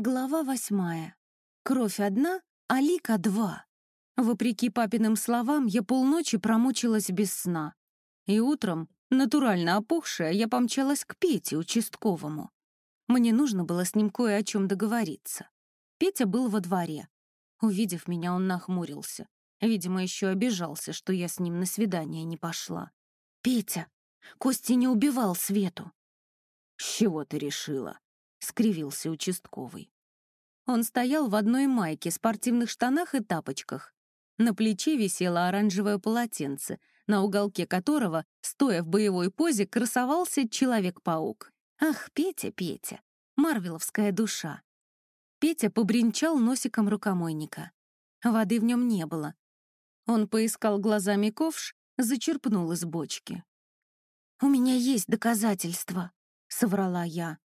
Глава восьмая. Кровь одна, а лика два. Вопреки папиным словам, я полночи промучилась без сна. И утром, натурально опухшая, я помчалась к Пете, участковому. Мне нужно было с ним кое о чем договориться. Петя был во дворе. Увидев меня, он нахмурился. Видимо, еще обижался, что я с ним на свидание не пошла. «Петя, Костя не убивал Свету». «С чего ты решила?» — скривился участковый. Он стоял в одной майке, спортивных штанах и тапочках. На плече висело оранжевое полотенце, на уголке которого, стоя в боевой позе, красовался Человек-паук. Ах, Петя, Петя, марвеловская душа. Петя побренчал носиком рукомойника. Воды в нем не было. Он поискал глазами ковш, зачерпнул из бочки. «У меня есть доказательства», — соврала я.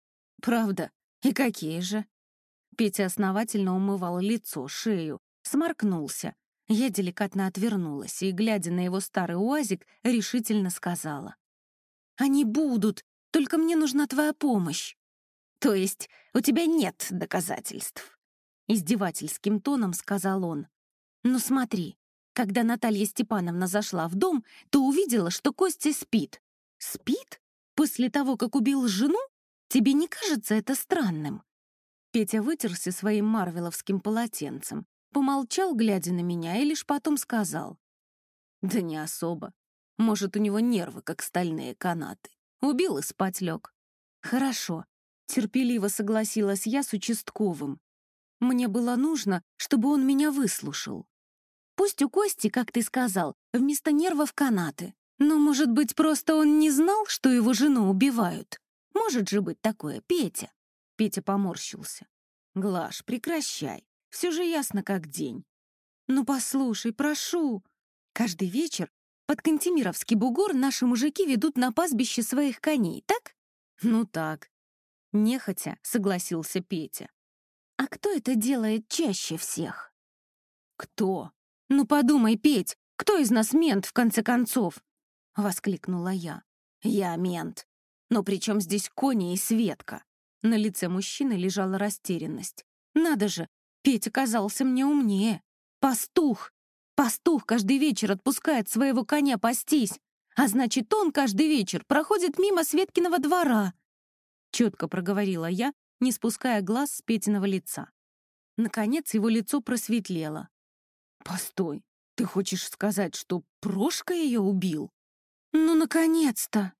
«Правда? И какие же?» Петя основательно умывал лицо, шею, сморкнулся. Я деликатно отвернулась и, глядя на его старый уазик, решительно сказала. «Они будут, только мне нужна твоя помощь». «То есть у тебя нет доказательств?» Издевательским тоном сказал он. «Ну смотри, когда Наталья Степановна зашла в дом, то увидела, что Костя спит». «Спит? После того, как убил жену?» Тебе не кажется это странным?» Петя вытерся своим марвеловским полотенцем, помолчал, глядя на меня, и лишь потом сказал. «Да не особо. Может, у него нервы, как стальные канаты. Убил и спать лег». «Хорошо», — терпеливо согласилась я с участковым. Мне было нужно, чтобы он меня выслушал. Пусть у Кости, как ты сказал, вместо нервов канаты. Но, может быть, просто он не знал, что его жену убивают? Может же быть такое, Петя?» Петя поморщился. «Глаш, прекращай. Все же ясно как день». «Ну послушай, прошу». Каждый вечер под Кантемировский бугор наши мужики ведут на пастбище своих коней, так? Ну так. Нехотя согласился Петя. А кто это делает чаще всех? Кто? Ну подумай, Петь, кто из нас мент, в конце концов? Воскликнула я. Я мент. Но при чем здесь кони и Светка? На лице мужчины лежала растерянность. Надо же, Петя казался мне умнее. Пастух! Пастух каждый вечер отпускает своего коня пастись, а значит, он каждый вечер проходит мимо Светкиного двора. Четко проговорила я, не спуская глаз с Петиного лица. Наконец его лицо просветлело. «Постой, ты хочешь сказать, что Прошка ее убил?» «Ну, наконец-то!»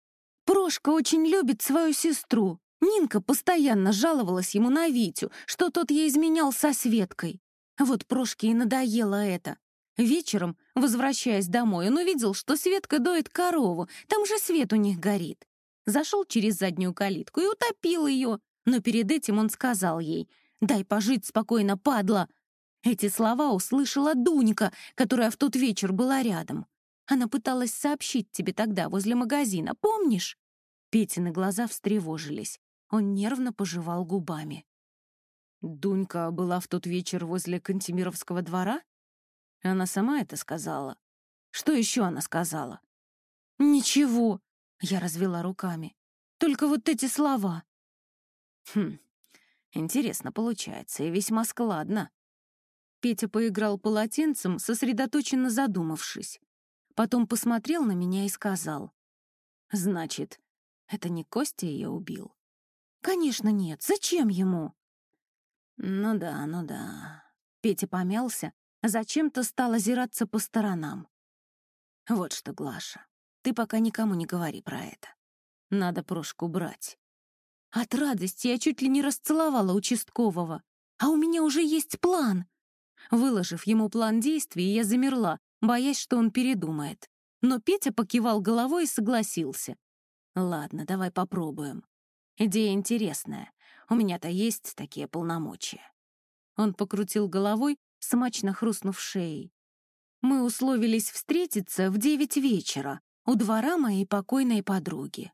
Прошка очень любит свою сестру. Нинка постоянно жаловалась ему на Витю, что тот ей изменял со Светкой. Вот Прошке и надоело это. Вечером, возвращаясь домой, он увидел, что Светка доит корову, там же свет у них горит. Зашел через заднюю калитку и утопил ее, но перед этим он сказал ей «Дай пожить спокойно, падла!» Эти слова услышала Дунька, которая в тот вечер была рядом. Она пыталась сообщить тебе тогда возле магазина, помнишь?» Петины глаза встревожились. Он нервно пожевал губами. «Дунька была в тот вечер возле Кантемировского двора? Она сама это сказала. Что еще она сказала?» «Ничего», — я развела руками. «Только вот эти слова». «Хм, интересно получается и весьма складно». Петя поиграл полотенцем, сосредоточенно задумавшись. Потом посмотрел на меня и сказал. «Значит, это не Костя ее убил?» «Конечно нет. Зачем ему?» «Ну да, ну да». Петя помялся, а зачем-то стал озираться по сторонам. «Вот что, Глаша, ты пока никому не говори про это. Надо Прошку брать». От радости я чуть ли не расцеловала участкового. А у меня уже есть план. Выложив ему план действий, я замерла, боясь, что он передумает. Но Петя покивал головой и согласился. «Ладно, давай попробуем. Идея интересная. У меня-то есть такие полномочия». Он покрутил головой, смачно хрустнув шеей. «Мы условились встретиться в девять вечера у двора моей покойной подруги.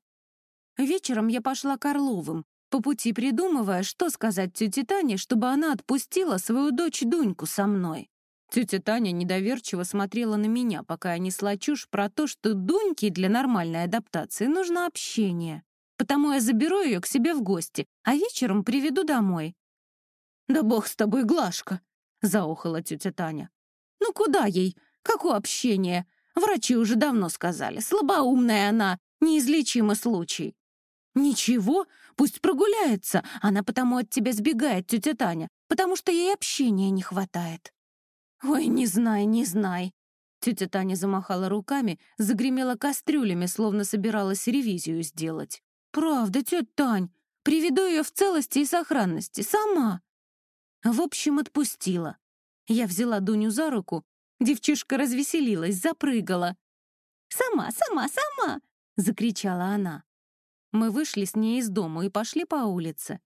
Вечером я пошла к Орловым, по пути придумывая, что сказать тете Тане, чтобы она отпустила свою дочь Дуньку со мной. Тетя Таня недоверчиво смотрела на меня, пока я несла чушь про то, что Дуньке для нормальной адаптации нужно общение. Потому я заберу ее к себе в гости, а вечером приведу домой. «Да бог с тобой, Глашка!» — заохала тетя Таня. «Ну куда ей? Какое общение? Врачи уже давно сказали. Слабоумная она, неизлечимый случай». «Ничего, пусть прогуляется. Она потому от тебя сбегает, тетя Таня, потому что ей общения не хватает». «Ой, не знай, не знай». Тетя Таня замахала руками, загремела кастрюлями, словно собиралась ревизию сделать. «Правда, тетя Тань, приведу ее в целости и сохранности, сама». В общем, отпустила. Я взяла Дуню за руку, девчушка развеселилась, запрыгала. «Сама, сама, сама!» — закричала она. Мы вышли с ней из дома и пошли по улице.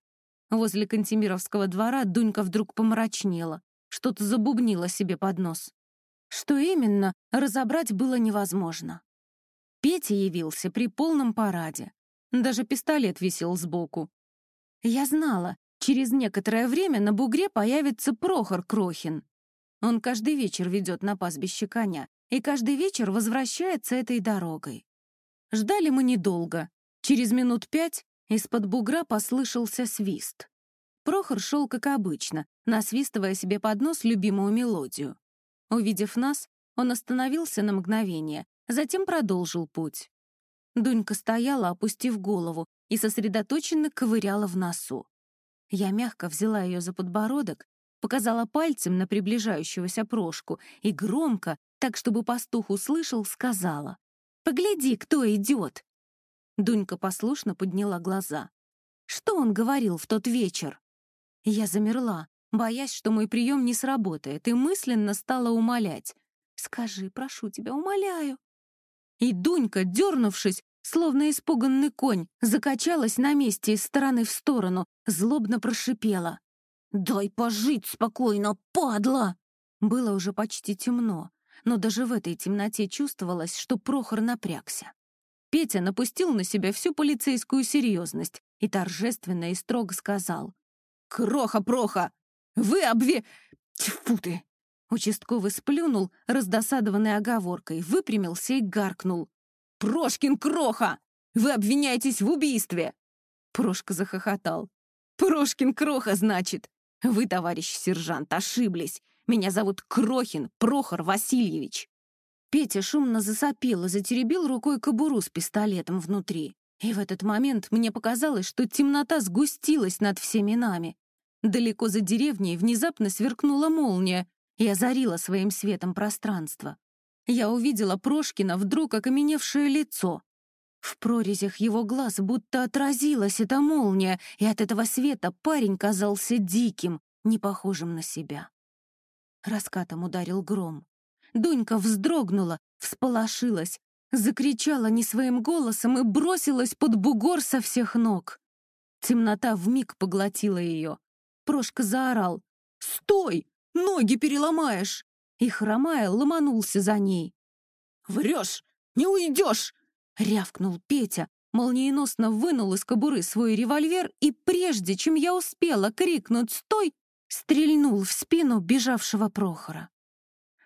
Возле Кантемировского двора Дунька вдруг помрачнела, что-то забубнила себе под нос. Что именно, разобрать было невозможно. Петя явился при полном параде. Даже пистолет висел сбоку. Я знала, через некоторое время на бугре появится Прохор Крохин. Он каждый вечер ведет на пастбище коня и каждый вечер возвращается этой дорогой. Ждали мы недолго. Через минут пять из-под бугра послышался свист. Прохор шел, как обычно, насвистывая себе под нос любимую мелодию. Увидев нас, он остановился на мгновение, затем продолжил путь. Дунька стояла, опустив голову, и сосредоточенно ковыряла в носу. Я мягко взяла ее за подбородок, показала пальцем на приближающегося Прошку и громко, так чтобы пастух услышал, сказала «Погляди, кто идет!» Дунька послушно подняла глаза. Что он говорил в тот вечер? Я замерла, боясь, что мой прием не сработает, и мысленно стала умолять. «Скажи, прошу тебя, умоляю». И Дунька, дернувшись, словно испуганный конь, закачалась на месте из стороны в сторону, злобно прошипела. «Дай пожить спокойно, падла!» Было уже почти темно, но даже в этой темноте чувствовалось, что Прохор напрягся. Петя напустил на себя всю полицейскую серьезность и торжественно и строго сказал. «Кроха-проха! Вы обве... Тьфу ты!» Участковый сплюнул, раздосадованной оговоркой, выпрямился и гаркнул. «Прошкин Кроха! Вы обвиняетесь в убийстве!» Прошка захохотал. «Прошкин Кроха, значит! Вы, товарищ сержант, ошиблись. Меня зовут Крохин Прохор Васильевич». Петя шумно засопел и затеребил рукой кобуру с пистолетом внутри. И в этот момент мне показалось, что темнота сгустилась над всеми нами. Далеко за деревней внезапно сверкнула молния и озарила своим светом пространство. Я увидела Прошкина вдруг окаменевшее лицо. В прорезях его глаз будто отразилась эта молния, и от этого света парень казался диким, не похожим на себя. Раскатом ударил гром. Дунька вздрогнула, всполошилась, закричала не своим голосом и бросилась под бугор со всех ног. Темнота вмиг поглотила ее. Прошка заорал. «Стой! Ноги переломаешь!» И, хромая, ломанулся за ней. «Врешь! Не уйдешь!» — рявкнул Петя, молниеносно вынул из кобуры свой револьвер и, прежде чем я успела крикнуть «Стой!», стрельнул в спину бежавшего Прохора.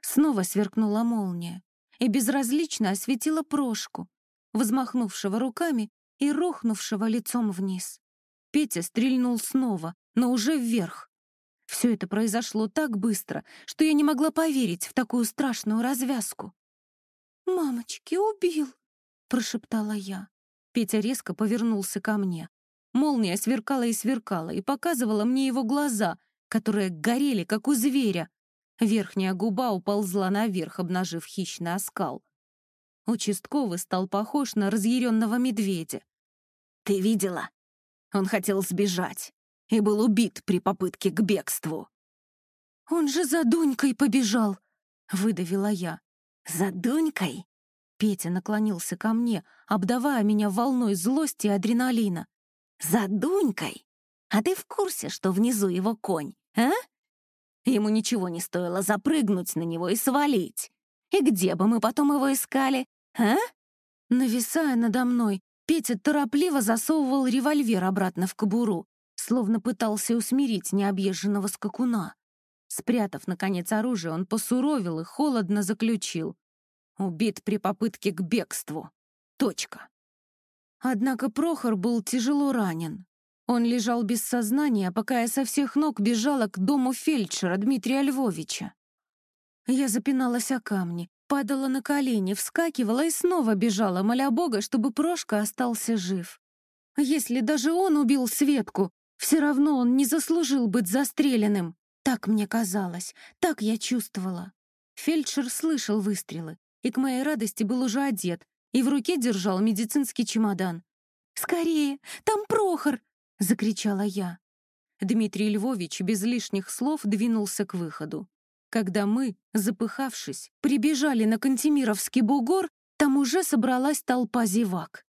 Снова сверкнула молния и безразлично осветила Прошку, взмахнувшего руками и рухнувшего лицом вниз. Петя стрельнул снова, но уже вверх. Все это произошло так быстро, что я не могла поверить в такую страшную развязку. «Мамочки, убил!» — прошептала я. Петя резко повернулся ко мне. Молния сверкала и сверкала, и показывала мне его глаза, которые горели, как у зверя, Верхняя губа уползла наверх, обнажив хищный оскал. Участковый стал похож на разъяренного медведя. «Ты видела? Он хотел сбежать и был убит при попытке к бегству». «Он же за Дунькой побежал!» — выдавила я. «За Дунькой?» Петя наклонился ко мне, обдавая меня волной злости и адреналина. «За Дунькой? А ты в курсе, что внизу его конь, а?» Ему ничего не стоило запрыгнуть на него и свалить. И где бы мы потом его искали, а? Нависая надо мной, Петя торопливо засовывал револьвер обратно в кобуру, словно пытался усмирить необъезженного скакуна. Спрятав, наконец, оружие, он посуровил и холодно заключил. Убит при попытке к бегству. Точка. Однако Прохор был тяжело ранен. Он лежал без сознания, пока я со всех ног бежала к дому фельдшера Дмитрия Львовича. Я запиналась о камни, падала на колени, вскакивала и снова бежала, моля Бога, чтобы Прошка остался жив. Если даже он убил Светку, все равно он не заслужил быть застреленным. Так мне казалось, так я чувствовала. Фельдшер слышал выстрелы и, к моей радости, был уже одет и в руке держал медицинский чемодан. «Скорее! Там Прохор!» — закричала я. Дмитрий Львович без лишних слов двинулся к выходу. Когда мы, запыхавшись, прибежали на Кантемировский бугор, там уже собралась толпа зевак.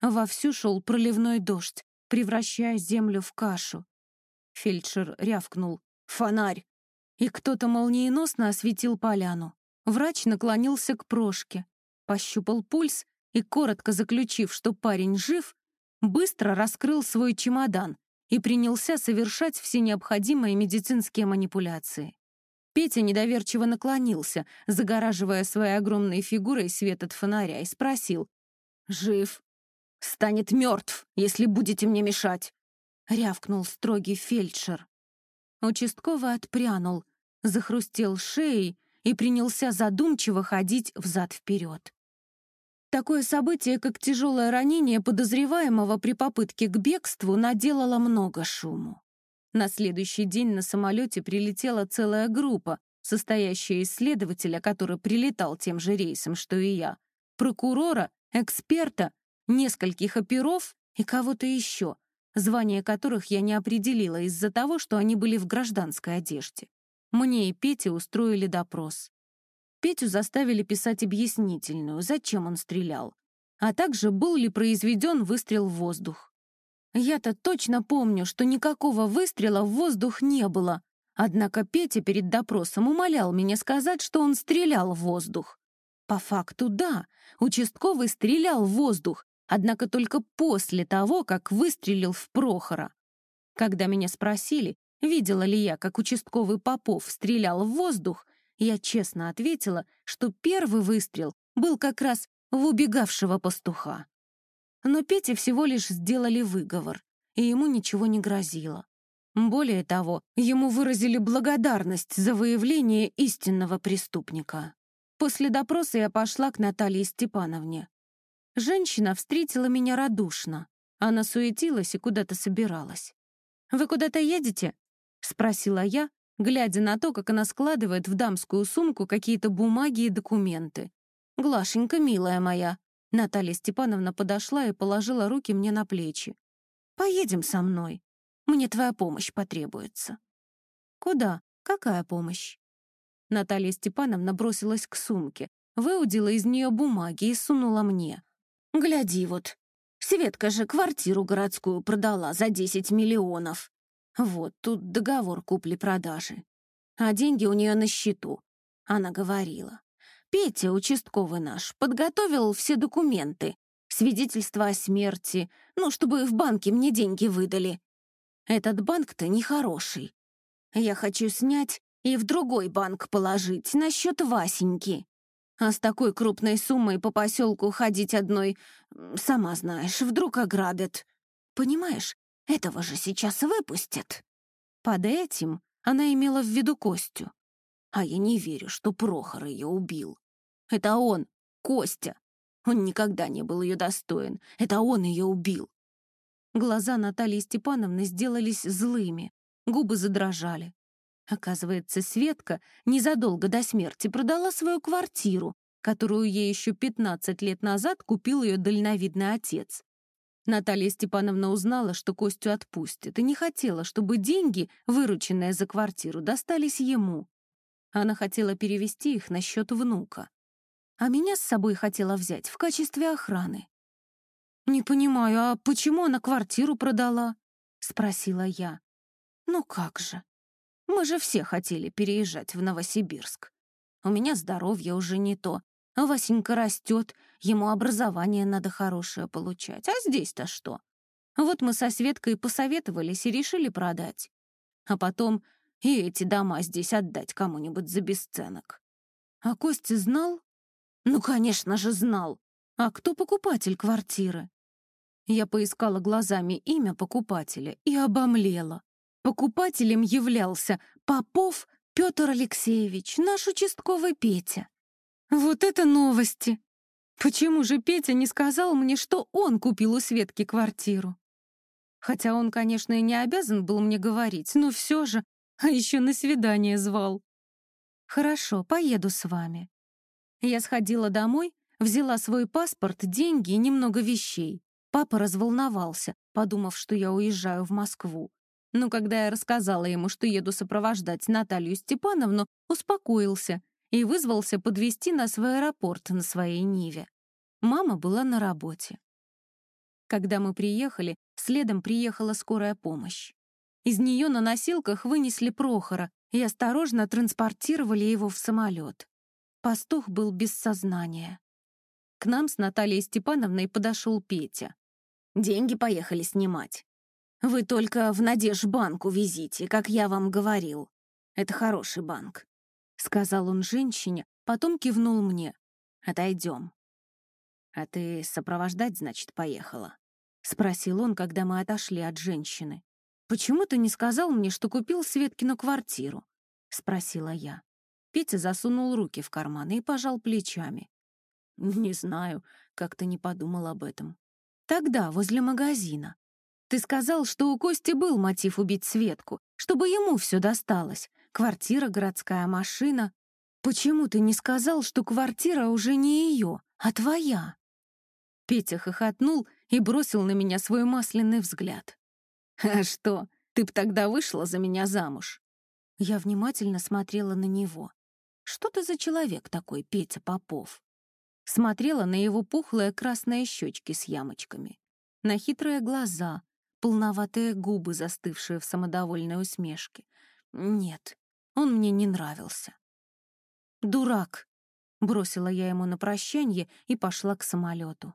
Вовсю шел проливной дождь, превращая землю в кашу. Фельдшер рявкнул «Фонарь!» И кто-то молниеносно осветил поляну. Врач наклонился к Прошке, пощупал пульс и, коротко заключив, что парень жив, быстро раскрыл свой чемодан и принялся совершать все необходимые медицинские манипуляции. Петя недоверчиво наклонился, загораживая своей огромной фигурой свет от фонаря, и спросил. «Жив. Станет мертв, если будете мне мешать», — рявкнул строгий фельдшер. Участковый отпрянул, захрустел шеей и принялся задумчиво ходить взад-вперед. Такое событие, как тяжелое ранение подозреваемого при попытке к бегству, наделало много шуму. На следующий день на самолете прилетела целая группа, состоящая из следователя, который прилетал тем же рейсом, что и я, прокурора, эксперта, нескольких оперов и кого-то еще, звания которых я не определила из-за того, что они были в гражданской одежде. Мне и Пете устроили допрос. Петю заставили писать объяснительную, зачем он стрелял, а также был ли произведен выстрел в воздух. Я-то точно помню, что никакого выстрела в воздух не было, однако Петя перед допросом умолял меня сказать, что он стрелял в воздух. По факту, да, участковый стрелял в воздух, однако только после того, как выстрелил в Прохора. Когда меня спросили, видела ли я, как участковый Попов стрелял в воздух, я честно ответила, что первый выстрел был как раз в убегавшего пастуха. Но Пете всего лишь сделали выговор, и ему ничего не грозило. Более того, ему выразили благодарность за выявление истинного преступника. После допроса я пошла к Наталье Степановне. Женщина встретила меня радушно. Она суетилась и куда-то собиралась. «Вы куда-то едете?» — спросила я, глядя на то, как она складывает в дамскую сумку какие-то бумаги и документы. «Глашенька, милая моя!» Наталья Степановна подошла и положила руки мне на плечи. «Поедем со мной. Мне твоя помощь потребуется». «Куда? Какая помощь?» Наталья Степановна бросилась к сумке, выудила из нее бумаги и сунула мне. «Гляди вот, Светка же квартиру городскую продала за 10 миллионов. Вот тут договор купли-продажи. А деньги у нее на счету. Она говорила. Петя, участковый наш, подготовил все документы. Свидетельство о смерти, ну, чтобы в банке мне деньги выдали. Этот банк-то нехороший. Я хочу снять и в другой банк положить на счет Васеньки. А с такой крупной суммой по поселку ходить одной, сама знаешь, вдруг ограбят. Понимаешь, этого же сейчас выпустят. Под этим она имела в виду Костю. А я не верю, что Прохор ее убил. Это он, Костя. Он никогда не был ее достоин. Это он ее убил. Глаза Натальи Степановны сделались злыми, губы задрожали. Оказывается, Светка незадолго до смерти продала свою квартиру, которую ей еще 15 лет назад купил ее дальновидный отец. Наталья Степановна узнала, что Костю отпустят, и не хотела, чтобы деньги, вырученные за квартиру, достались ему. Она хотела перевести их на счет внука. А меня с собой хотела взять в качестве охраны. «Не понимаю, а почему она квартиру продала?» — спросила я. «Ну как же? Мы же все хотели переезжать в Новосибирск. У меня здоровье уже не то, а Васенька растет, ему образование надо хорошее получать. А здесь-то что? Вот мы со Светкой посоветовались и решили продать. А потом и эти дома здесь отдать кому-нибудь за бесценок. А Костя знал? Ну, конечно же, знал. А кто покупатель квартиры? Я поискала глазами имя покупателя и обомлела. Покупателем являлся Попов Петр Алексеевич, наш участковый Петя. Вот это новости! Почему же Петя не сказал мне, что он купил у Светки квартиру? Хотя он, конечно, и не обязан был мне говорить, но все же, а еще на свидание звал. Хорошо, поеду с вами. Я сходила домой, взяла свой паспорт, деньги и немного вещей. Папа разволновался, подумав, что я уезжаю в Москву. Но когда я рассказала ему, что еду сопровождать Наталью Степановну, успокоился и вызвался подвести нас в аэропорт на своей Ниве. Мама была на работе. Когда мы приехали, следом приехала скорая помощь. Из нее на носилках вынесли Прохора и осторожно транспортировали его в самолет. Пастух был без сознания. К нам с Натальей Степановной подошел Петя. «Деньги поехали снимать. Вы только в Надежбанк увезите, как я вам говорил. Это хороший банк», — сказал он женщине, потом кивнул мне. «Отойдем». «А ты сопровождать, значит, поехала?» — спросил он, когда мы отошли от женщины. «Почему ты не сказал мне, что купил Светкину квартиру?» — спросила я. Петя засунул руки в карманы и пожал плечами. «Не знаю, как-то не подумал об этом». «Тогда, возле магазина. Ты сказал, что у Кости был мотив убить Светку, чтобы ему все досталось. Квартира, городская машина. Почему ты не сказал, что квартира уже не ее, а твоя?» Петя хохотнул и бросил на меня свой масляный взгляд. «А что, ты б тогда вышла за меня замуж?» Я внимательно смотрела на него. «Что ты за человек такой, Петя Попов?» смотрела на его пухлые красные щечки с ямочками, на хитрые глаза, полноватые губы, застывшие в самодовольной усмешке. Нет, он мне не нравился. «Дурак!» — бросила я ему на прощанье и пошла к самолету.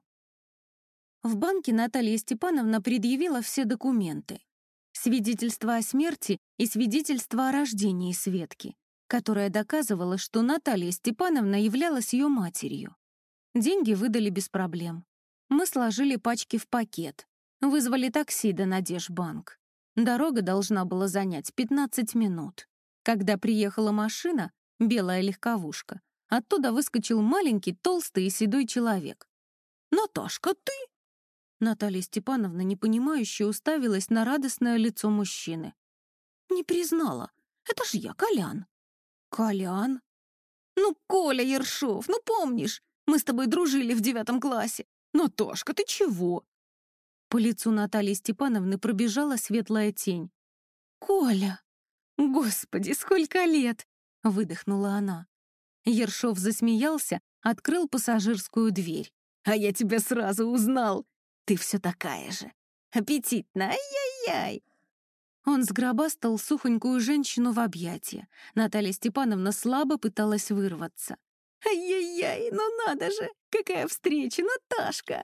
В банке Наталья Степановна предъявила все документы. Свидетельство о смерти и свидетельство о рождении Светки, которое доказывало, что Наталья Степановна являлась ее матерью. Деньги выдали без проблем. Мы сложили пачки в пакет, вызвали такси до Надежбанк. Дорога должна была занять 15 минут. Когда приехала машина, белая легковушка, оттуда выскочил маленький, толстый и седой человек. «Наташка, ты?» Наталья Степановна, непонимающе, уставилась на радостное лицо мужчины. «Не признала. Это ж я, Колян». «Колян?» «Ну, Коля Ершов, ну помнишь? Мы с тобой дружили в девятом классе. Наташка, ты чего?» По лицу Натальи Степановны пробежала светлая тень. «Коля! Господи, сколько лет!» — выдохнула она. Ершов засмеялся, открыл пассажирскую дверь. «А я тебя сразу узнал! Ты все такая же! Аппетитная! Ай-яй-яй!» Он сгробастал сухонькую женщину в объятия. Наталья Степановна слабо пыталась вырваться. Ай-яй-яй, ну надо же! Какая встреча, Наташка!»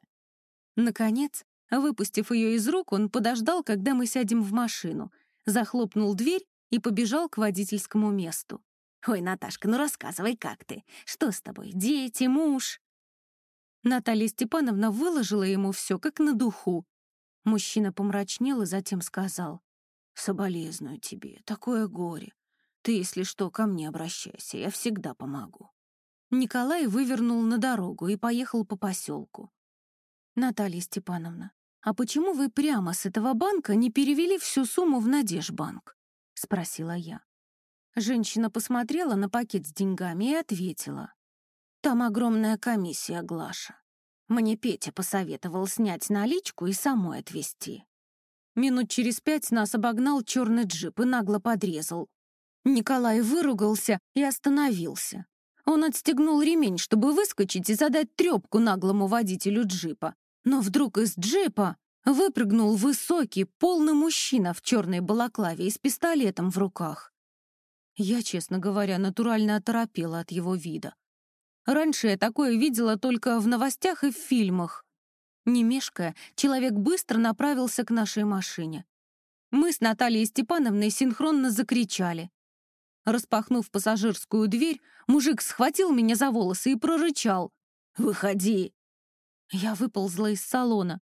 Наконец, выпустив ее из рук, он подождал, когда мы сядем в машину, захлопнул дверь и побежал к водительскому месту. «Ой, Наташка, ну рассказывай, как ты? Что с тобой? Дети, муж?» Наталья Степановна выложила ему все, как на духу. Мужчина помрачнел и затем сказал. «Соболезную тебе, такое горе. Ты, если что, ко мне обращайся, я всегда помогу». Николай вывернул на дорогу и поехал по поселку. «Наталья Степановна, а почему вы прямо с этого банка не перевели всю сумму в Надежбанк?» — спросила я. Женщина посмотрела на пакет с деньгами и ответила. «Там огромная комиссия, Глаша. Мне Петя посоветовал снять наличку и самой отвезти». Минут через пять нас обогнал черный джип и нагло подрезал. Николай выругался и остановился. Он отстегнул ремень, чтобы выскочить и задать трёпку наглому водителю джипа. Но вдруг из джипа выпрыгнул высокий, полный мужчина в черной балаклаве и с пистолетом в руках. Я, честно говоря, натурально оторопела от его вида. Раньше я такое видела только в новостях и в фильмах. Не мешкая, человек быстро направился к нашей машине. Мы с Натальей Степановной синхронно закричали. Распахнув пассажирскую дверь, мужик схватил меня за волосы и прорычал. «Выходи!» Я выползла из салона.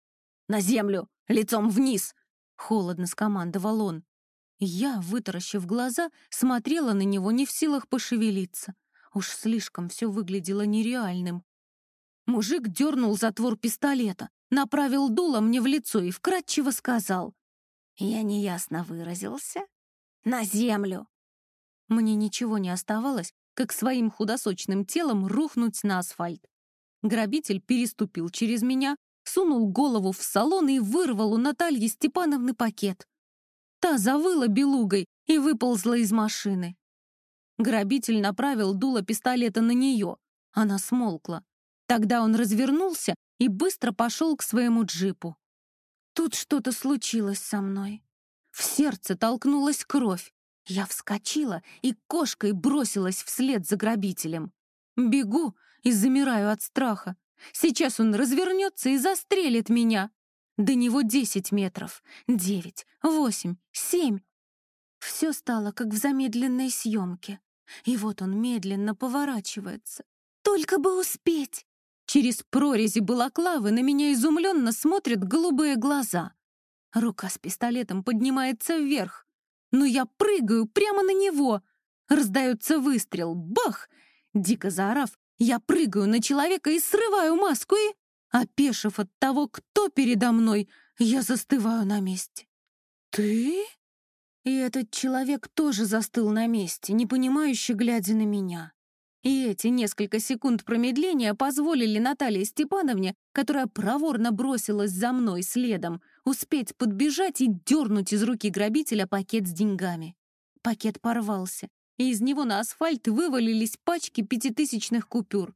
На землю! Лицом вниз!» — холодно скомандовал он. Я, вытаращив глаза, смотрела на него не в силах пошевелиться. Уж слишком все выглядело нереальным. Мужик дернул затвор пистолета, направил дуло мне в лицо и вкратчиво сказал. «Я неясно выразился. На землю!» Мне ничего не оставалось, как своим худосочным телом рухнуть на асфальт. Грабитель переступил через меня, сунул голову в салон и вырвал у Натальи Степановны пакет. Та завыла белугой и выползла из машины. Грабитель направил дуло пистолета на нее. Она смолкла. Тогда он развернулся и быстро пошел к своему джипу. Тут что-то случилось со мной. В сердце толкнулась кровь. Я вскочила и кошкой бросилась вслед за грабителем. Бегу и замираю от страха. Сейчас он развернется и застрелит меня. До него десять метров, девять, восемь, семь. Все стало, как в замедленной съемке. И вот он медленно поворачивается. Только бы успеть! Через прорези балаклавы на меня изумленно смотрят голубые глаза. Рука с пистолетом поднимается вверх. Но я прыгаю прямо на него. Раздается выстрел. Бах! Дико заорав, я прыгаю на человека и срываю маску и, опешив от того, кто передо мной, я застываю на месте. «Ты?» И этот человек тоже застыл на месте, непонимающе глядя на меня. И эти несколько секунд промедления позволили Наталье Степановне, которая проворно бросилась за мной следом, успеть подбежать и дернуть из руки грабителя пакет с деньгами. Пакет порвался, и из него на асфальт вывалились пачки пятитысячных купюр.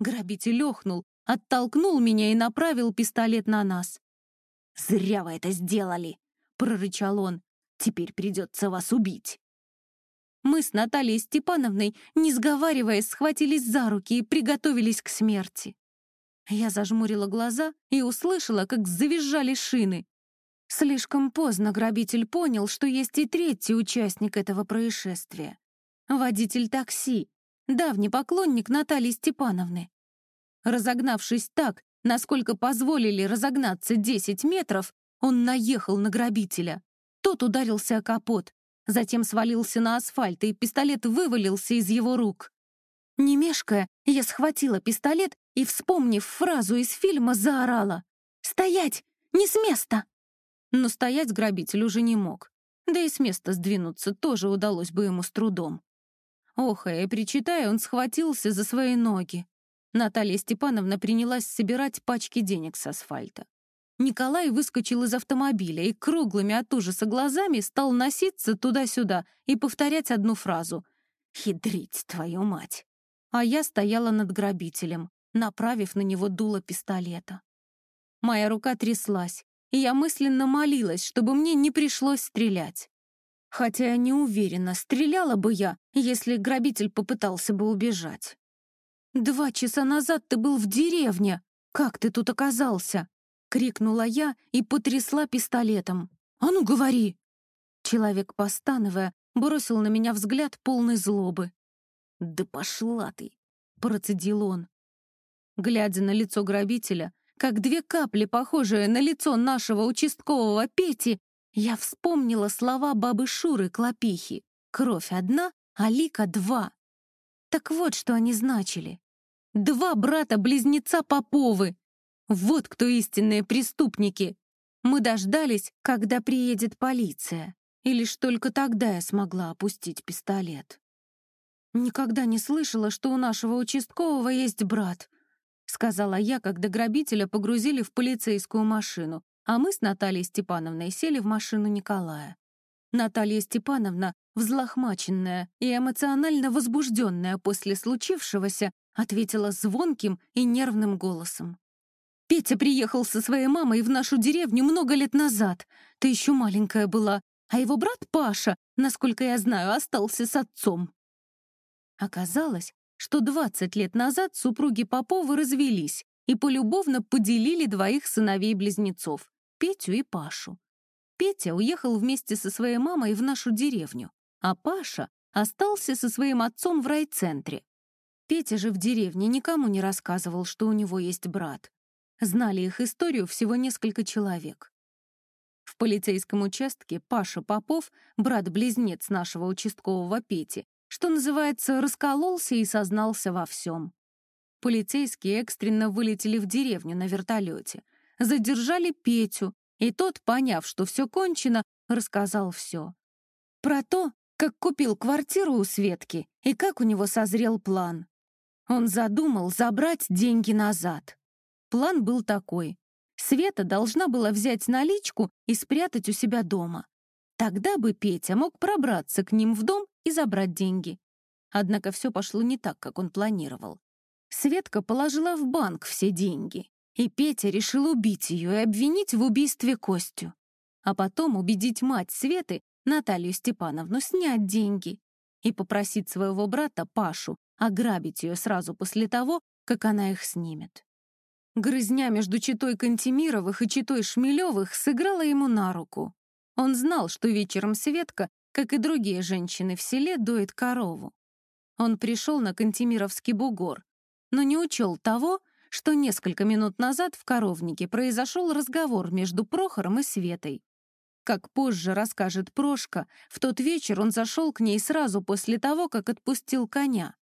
Грабитель охнул, оттолкнул меня и направил пистолет на нас. «Зря вы это сделали!» — прорычал он. «Теперь придется вас убить!» Мы с Натальей Степановной, не сговариваясь, схватились за руки и приготовились к смерти. Я зажмурила глаза и услышала, как завизжали шины. Слишком поздно грабитель понял, что есть и третий участник этого происшествия. Водитель такси, давний поклонник Натальи Степановны. Разогнавшись так, насколько позволили разогнаться 10 метров, он наехал на грабителя. Тот ударился о капот, затем свалился на асфальт, и пистолет вывалился из его рук. Не мешкая, я схватила пистолет и, вспомнив фразу из фильма, заорала «Стоять! Не с места!» Но стоять грабитель уже не мог. Да и с места сдвинуться тоже удалось бы ему с трудом. Охая и причитая, он схватился за свои ноги. Наталья Степановна принялась собирать пачки денег с асфальта. Николай выскочил из автомобиля и круглыми от ужаса глазами стал носиться туда-сюда и повторять одну фразу «Хидрить, твою мать!». А я стояла над грабителем, направив на него дуло пистолета. Моя рука тряслась, и я мысленно молилась, чтобы мне не пришлось стрелять. Хотя я не уверена, стреляла бы я, если грабитель попытался бы убежать. «Два часа назад ты был в деревне. Как ты тут оказался?» Крикнула я и потрясла пистолетом. «А ну, говори!» Человек, постановая, бросил на меня взгляд полной злобы. «Да пошла ты!» — процедил он. Глядя на лицо грабителя, как две капли, похожие на лицо нашего участкового Пети, я вспомнила слова бабы Шуры Клопихи. «Кровь одна, а лика два». Так вот, что они значили. Два брата-близнеца Поповы, вот кто истинные преступники. Мы дождались, когда приедет полиция. И лишь только тогда я смогла опустить пистолет. «Никогда не слышала, что у нашего участкового есть брат», — сказала я, когда грабителя погрузили в полицейскую машину, а мы с Натальей Степановной сели в машину Николая. Наталья Степановна, взлохмаченная и эмоционально возбужденная после случившегося, ответила звонким и нервным голосом. Петя приехал со своей мамой в нашу деревню много лет назад. Ты еще маленькая была, а его брат Паша, насколько я знаю, остался с отцом. Оказалось, что 20 лет назад супруги Поповы развелись и полюбовно поделили двоих сыновей-близнецов — Петю и Пашу. Петя уехал вместе со своей мамой в нашу деревню, а Паша остался со своим отцом в райцентре. Петя же в деревне никому не рассказывал, что у него есть брат. Знали их историю всего несколько человек. В полицейском участке Паша Попов, брат-близнец нашего участкового Пети, что называется, раскололся и сознался во всем. Полицейские экстренно вылетели в деревню на вертолете, задержали Петю, и тот, поняв, что все кончено, рассказал все. Про то, как купил квартиру у Светки и как у него созрел план. Он задумал забрать деньги назад. План был такой. Света должна была взять наличку и спрятать у себя дома. Тогда бы Петя мог пробраться к ним в дом и забрать деньги. Однако все пошло не так, как он планировал. Светка положила в банк все деньги, и Петя решил убить ее и обвинить в убийстве Костю. А потом убедить мать Светы, Наталью Степановну, снять деньги и попросить своего брата Пашу ограбить ее сразу после того, как она их снимет. Грызня между читой Кантемировых и читой Шмелевых сыграла ему на руку. Он знал, что вечером Светка, как и другие женщины в селе, доит корову. Он пришел на Кантемировский бугор, но не учел того, что несколько минут назад в коровнике произошел разговор между Прохором и Светой. Как позже расскажет Прошка, в тот вечер он зашел к ней сразу после того, как отпустил коня.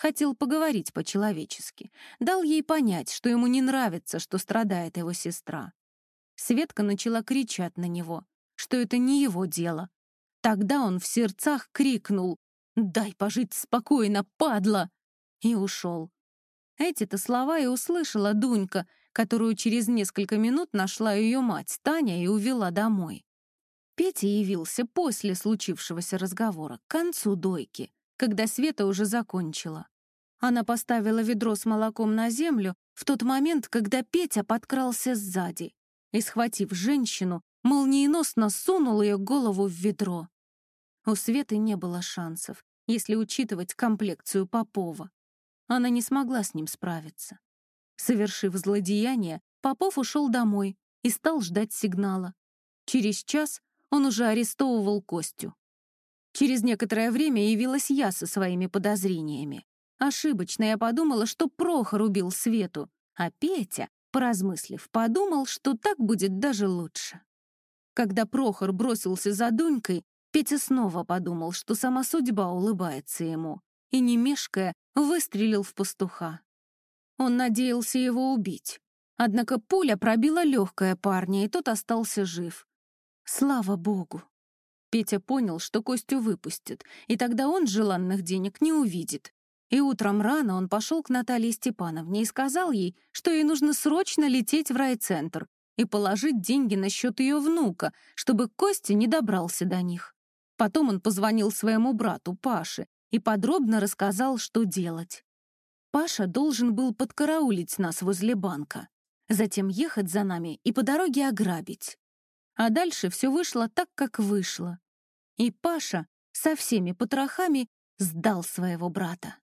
Хотел поговорить по-человечески. Дал ей понять, что ему не нравится, что страдает его сестра. Светка начала кричать на него, что это не его дело. Тогда он в сердцах крикнул «Дай пожить спокойно, падла!» и ушел. Эти-то слова и услышала Дунька, которую через несколько минут нашла ее мать Таня и увела домой. Петя явился после случившегося разговора, к концу дойки, когда Света уже закончила. Она поставила ведро с молоком на землю в тот момент, когда Петя подкрался сзади и, схватив женщину, молниеносно сунул ее голову в ведро. У Светы не было шансов, если учитывать комплекцию Попова. Она не смогла с ним справиться. Совершив злодеяние, Попов ушел домой и стал ждать сигнала. Через час он уже арестовывал Костю. Через некоторое время явилась я со своими подозрениями. Ошибочно я подумала, что Прохор убил Свету, а Петя, поразмыслив, подумал, что так будет даже лучше. Когда Прохор бросился за Дунькой, Петя снова подумал, что сама судьба улыбается ему, и, не мешкая, выстрелил в пастуха. Он надеялся его убить. Однако пуля пробила легкое парня, и тот остался жив. Слава богу! Петя понял, что Костю выпустят, и тогда он желанных денег не увидит, и утром рано он пошел к Наталье Степановне и сказал ей, что ей нужно срочно лететь в райцентр и положить деньги на счет ее внука, чтобы Костя не добрался до них. Потом он позвонил своему брату Паше и подробно рассказал, что делать. Паша должен был подкараулить нас возле банка, затем ехать за нами и по дороге ограбить. А дальше все вышло так, как вышло. И Паша со всеми потрохами сдал своего брата.